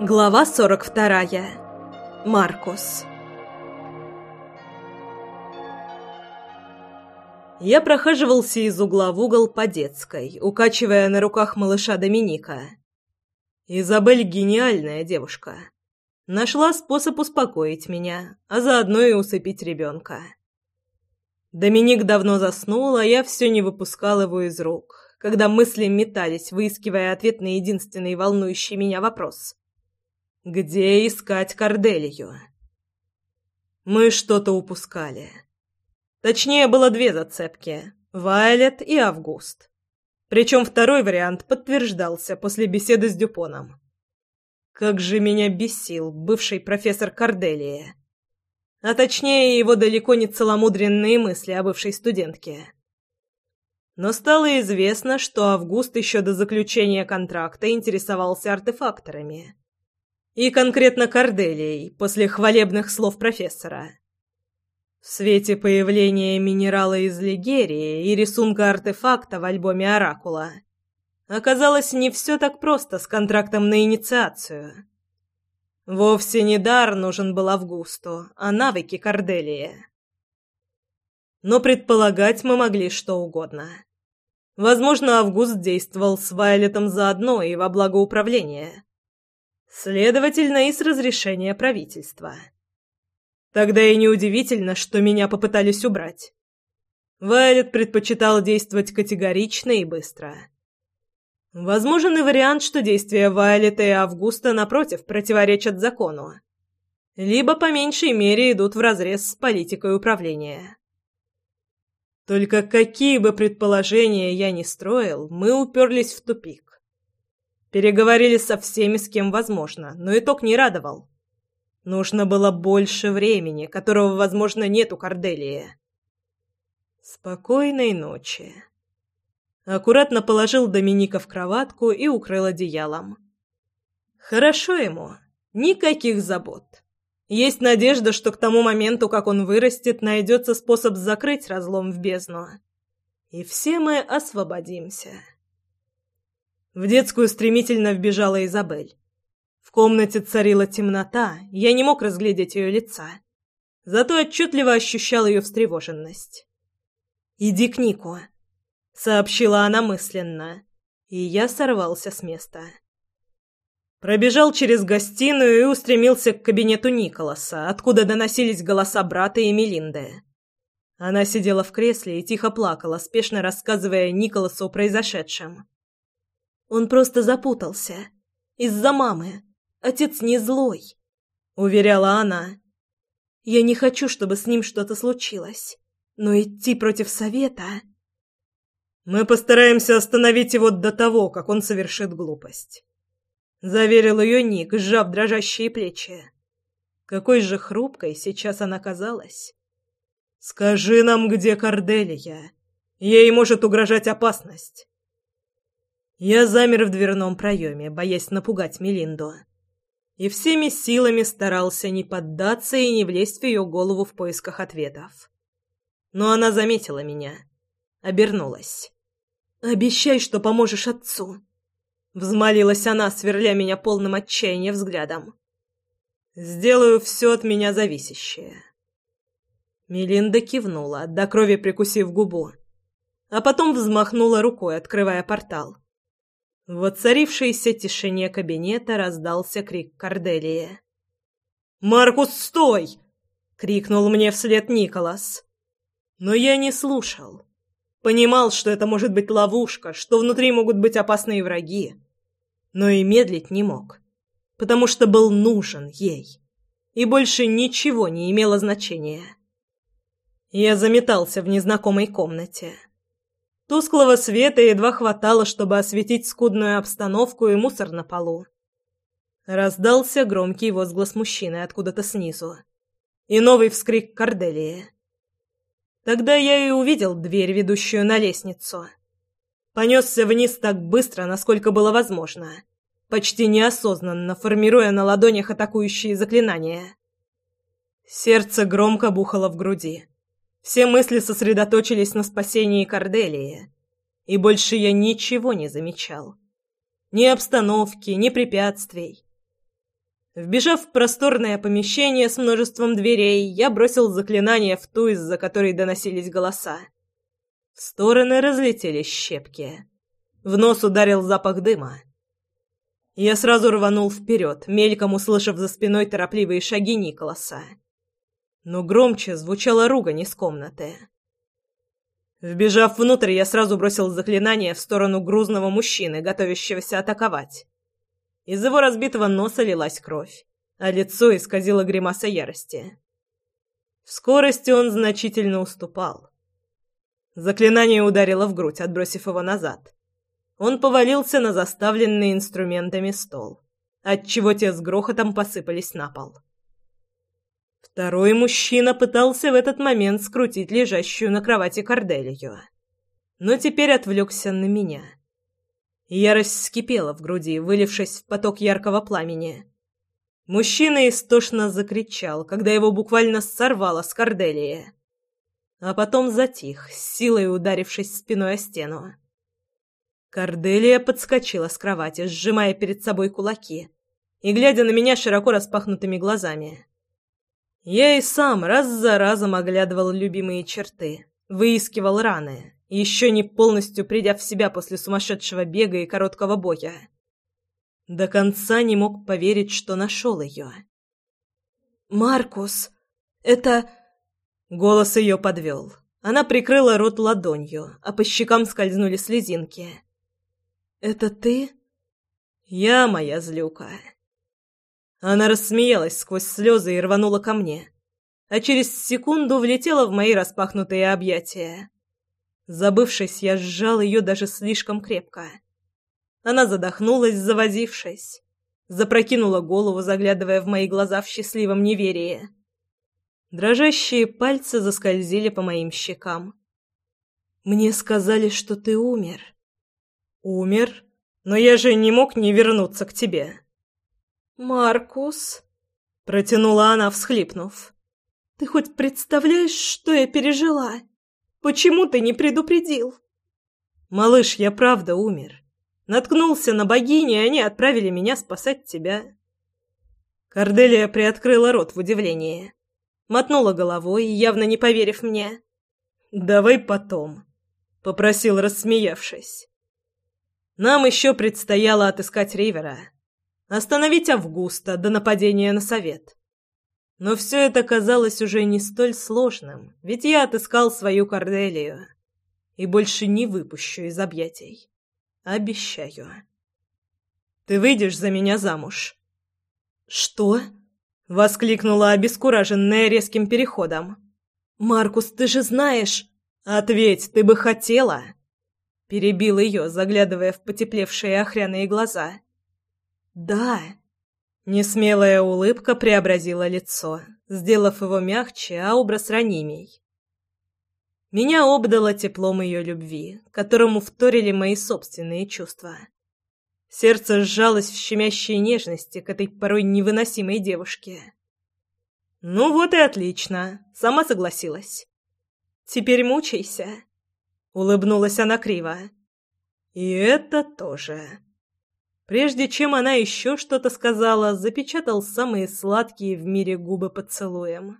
Глава 42. Маркус. Я прохаживался из угла в угол по детской, укачивая на руках малыша Доминика. Изабель гениальная девушка. Нашла способ успокоить меня, а заодно и усыпить ребенка. Доминик давно заснул, а я все не выпускал его из рук, когда мысли метались, выискивая ответ на единственный волнующий меня вопрос. Где искать Корделию? Мы что-то упускали. Точнее, было две зацепки — Вайлет и Август. Причем второй вариант подтверждался после беседы с Дюпоном. Как же меня бесил бывший профессор Корделия. А точнее, его далеко не целомудренные мысли о бывшей студентке. Но стало известно, что Август еще до заключения контракта интересовался артефакторами и конкретно Корделией после хвалебных слов профессора. В свете появления минерала из Лигерии и рисунка артефакта в альбоме Оракула оказалось не все так просто с контрактом на инициацию. Вовсе не дар нужен был Августу, а навыки Корделии. Но предполагать мы могли что угодно. Возможно, Август действовал с Вайлетом заодно и во благо управления. Следовательно, и с разрешения правительства. Тогда и неудивительно, что меня попытались убрать. Вайлет предпочитал действовать категорично и быстро. Возможен и вариант, что действия Вайлета и Августа, напротив, противоречат закону. Либо, по меньшей мере, идут вразрез с политикой управления. Только какие бы предположения я ни строил, мы уперлись в тупик. Переговорили со всеми, с кем возможно, но итог не радовал. Нужно было больше времени, которого, возможно, нет у Корделии. Спокойной ночи. Аккуратно положил Доминика в кроватку и укрыл одеялом. Хорошо ему. Никаких забот. Есть надежда, что к тому моменту, как он вырастет, найдется способ закрыть разлом в бездну. И все мы освободимся. В детскую стремительно вбежала Изабель. В комнате царила темнота, я не мог разглядеть ее лица. Зато отчетливо ощущал ее встревоженность. «Иди к Нику», — сообщила она мысленно, и я сорвался с места. Пробежал через гостиную и устремился к кабинету Николаса, откуда доносились голоса брата и Мелинды. Она сидела в кресле и тихо плакала, спешно рассказывая Николасу о произошедшем. Он просто запутался. Из-за мамы. Отец не злой», — уверяла она. «Я не хочу, чтобы с ним что-то случилось. Но идти против совета...» «Мы постараемся остановить его до того, как он совершит глупость», — заверил ее Ник, сжав дрожащие плечи. Какой же хрупкой сейчас она казалась. «Скажи нам, где Корделия. Ей может угрожать опасность». Я замер в дверном проеме, боясь напугать Мелинду. И всеми силами старался не поддаться и не влезть в ее голову в поисках ответов. Но она заметила меня. Обернулась. «Обещай, что поможешь отцу!» Взмолилась она, сверля меня полным отчаяния взглядом. «Сделаю все от меня зависящее». Мелинда кивнула, до крови прикусив губу, а потом взмахнула рукой, открывая портал. В воцарившейся тишине кабинета раздался крик Корделии. «Маркус, стой!» — крикнул мне вслед Николас. Но я не слушал. Понимал, что это может быть ловушка, что внутри могут быть опасные враги. Но и медлить не мог, потому что был нужен ей. И больше ничего не имело значения. Я заметался в незнакомой комнате. Тусклого света едва хватало, чтобы осветить скудную обстановку и мусор на полу. Раздался громкий возглас мужчины откуда-то снизу. И новый вскрик Корделии. Тогда я и увидел дверь, ведущую на лестницу. Понесся вниз так быстро, насколько было возможно, почти неосознанно формируя на ладонях атакующие заклинания. Сердце громко бухало в груди. Все мысли сосредоточились на спасении Корделии, и больше я ничего не замечал. Ни обстановки, ни препятствий. Вбежав в просторное помещение с множеством дверей, я бросил заклинание в ту, из-за которой доносились голоса. В стороны разлетелись щепки. В нос ударил запах дыма. Я сразу рванул вперед, мельком услышав за спиной торопливые шаги Николаса. Но громче звучала ругань из комнаты. Вбежав внутрь, я сразу бросил заклинание в сторону грузного мужчины, готовящегося атаковать. Из его разбитого носа лилась кровь, а лицо исказило гримаса ярости. В скорости он значительно уступал. Заклинание ударило в грудь, отбросив его назад. Он повалился на заставленный инструментами стол, отчего те с грохотом посыпались на пол. Второй мужчина пытался в этот момент скрутить лежащую на кровати Корделию, но теперь отвлекся на меня. Ярость вскипела в груди, вылившись в поток яркого пламени. Мужчина истошно закричал, когда его буквально сорвало с Корделии, а потом затих, силой ударившись спиной о стену. Корделия подскочила с кровати, сжимая перед собой кулаки и глядя на меня широко распахнутыми глазами. Я и сам раз за разом оглядывал любимые черты, выискивал раны, еще не полностью придя в себя после сумасшедшего бега и короткого боя. До конца не мог поверить, что нашел ее. «Маркус, это...» Голос ее подвел. Она прикрыла рот ладонью, а по щекам скользнули слезинки. «Это ты?» «Я моя злюка». Она рассмеялась сквозь слезы и рванула ко мне, а через секунду влетела в мои распахнутые объятия. Забывшись, я сжал ее даже слишком крепко. Она задохнулась, завозившись, запрокинула голову, заглядывая в мои глаза в счастливом неверии. Дрожащие пальцы заскользили по моим щекам. «Мне сказали, что ты умер». «Умер? Но я же не мог не вернуться к тебе». «Маркус», — протянула она, всхлипнув, — «ты хоть представляешь, что я пережила? Почему ты не предупредил?» «Малыш, я правда умер. Наткнулся на богини, и они отправили меня спасать тебя». Корделия приоткрыла рот в удивлении. Мотнула головой, явно не поверив мне. «Давай потом», — попросил, рассмеявшись. Нам еще предстояло отыскать Ривера, остановить Августа до нападения на совет. Но все это казалось уже не столь сложным, ведь я отыскал свою Корделию и больше не выпущу из объятий. Обещаю. Ты выйдешь за меня замуж. Что? воскликнула обескураженная резким переходом. Маркус, ты же знаешь. Ответь, ты бы хотела? Перебил ее, заглядывая в потеплевшие охряные глаза. «Да». Несмелая улыбка преобразила лицо, сделав его мягче, а образ ранимей. Меня обдало теплом ее любви, которому вторили мои собственные чувства. Сердце сжалось в щемящей нежности к этой порой невыносимой девушке. «Ну вот и отлично, сама согласилась. Теперь мучайся». Улыбнулась она криво. И это тоже. Прежде чем она еще что-то сказала, запечатал самые сладкие в мире губы поцелуем.